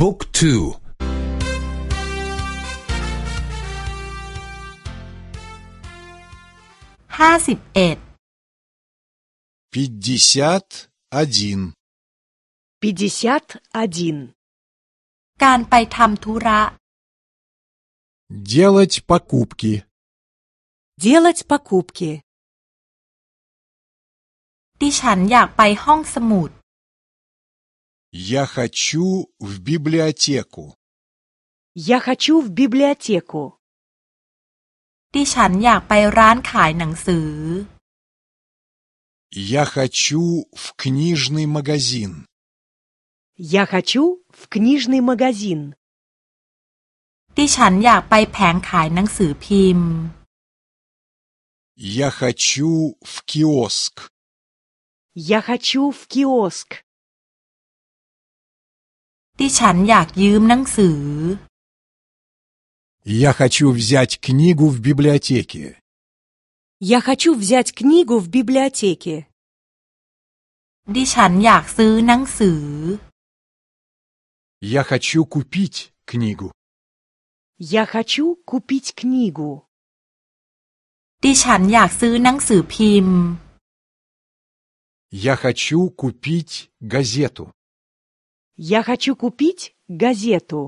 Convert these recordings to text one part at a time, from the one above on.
บุ๊กทู ห้าสิบเอ็ด пятьдесят один 51. การไปทำธุระ делать покупки Делать покупки. ดิฉันอยากไปห้องสมุด я хочу в библиотеку Я хочу в библиотеку. ดิฉันอยากไปร้านขายหนังสือ я хочу в книжный магазин Я хочу в книжный магазин. ดิฉันอยากไปแผงขายหนังสือพิมพ์ я хочу в киоск Я хочу в киоск. ดิฉันอยากยืมหนังสือ я хочу взять книгу в библиотеке Я хочу взять книгу в библиотеке. ดิฉันอยากซื้อหนังสือ я хочу купить книгу Я хочу купить книгу. ดิฉันอยากซื้อหนังสือพิมพ์ я хочу купить газету Я хочу купить газету.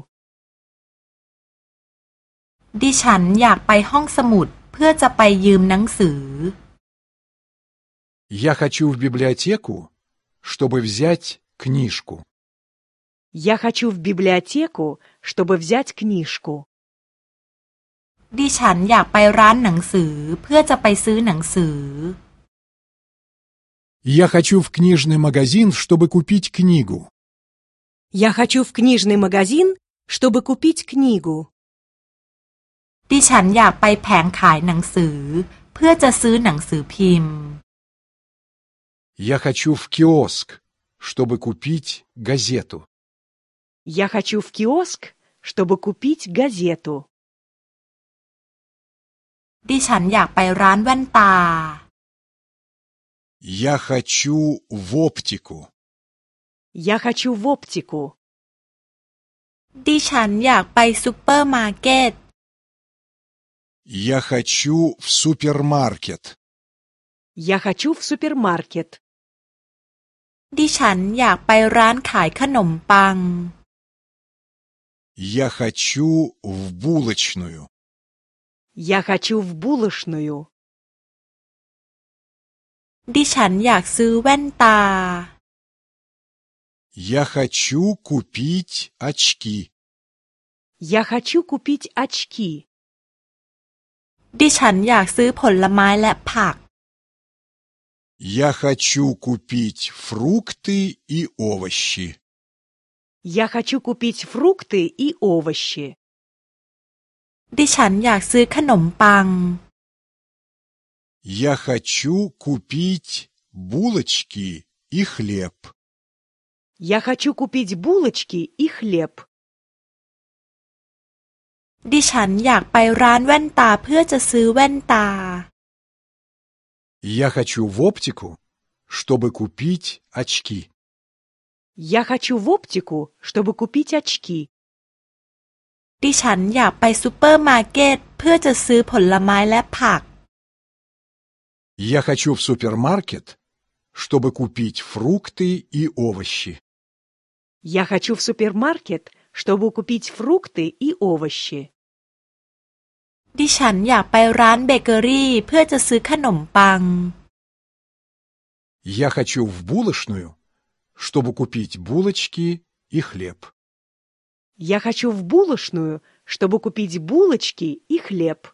ดิฉันอยากไปห้องสมุดเพื่อจะไปยืมหนังสือ я хочу в библиотеку чтобы взять книжку Я хочу в библиотеку, чтобы взять книжку. ดิฉันอยากไปร้านหนังสือเพื่อจะไปซื้อหนังสือ я хочу в книжный магазин чтобы купить книгу Я хочу в книжный магазин, чтобы купить книгу. ดิฉันอยากไปแผงขายหนังสือ เพื่อจะซื้อหนังสือพิมพ์ я хочу в киоск чтобы купить газету Я хочу в киоск, чтобы купить газету. ดิฉันอยากไปร้านแว่นตา я хочу в оптику Я хочу в оптику. ดิฉันอยากไปซูเปอร์มาร์เก็ต я хочу в супермаркет Я хочу в супермаркет. ดิฉันอยากไปร้านขายขนมปัง я хочу в булочную Я хочу в булочную. ดิฉันอยากซื้อแว่นตา я хочу купить очки Я хочу купить очки. ดิฉันอยากซื้อผลไม้และผัก я хочу купить фрукты и овощи Я хочу купить фрукты и овощи. ดิฉันอยากซื้อขนมปัง я хочу купить булочки и хлеб Я хочу купить булочки и хлеб. ดิฉันอยากไปร้านแว่นตาเพื่อจะซื้อแว่นตา я хочу в оптику чтобы купить очки Я хочу в оптику, чтобы купить очки. ดิฉันอยากไปซูเปอร์มาร์เก็ตเพื่อจะซื้อผลไม้และผัก я хочу в супермаркет чтобы купить фрукты и овощи Я хочу в супермаркет, чтобы купить фрукты и овощи. ดิฉันอยากไปร้านเบเกอรี่เพื่อจะซื้อขนมปัง я хочу в булочную чтобы купить булочки и хлеб Я хочу в булочную, чтобы купить булочки и хлеб.